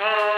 Oh.